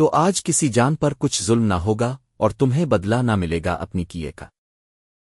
تو آج کسی جان پر کچھ ظلم نہ ہوگا اور تمہیں بدلہ نہ ملے گا اپنی کیے کا۔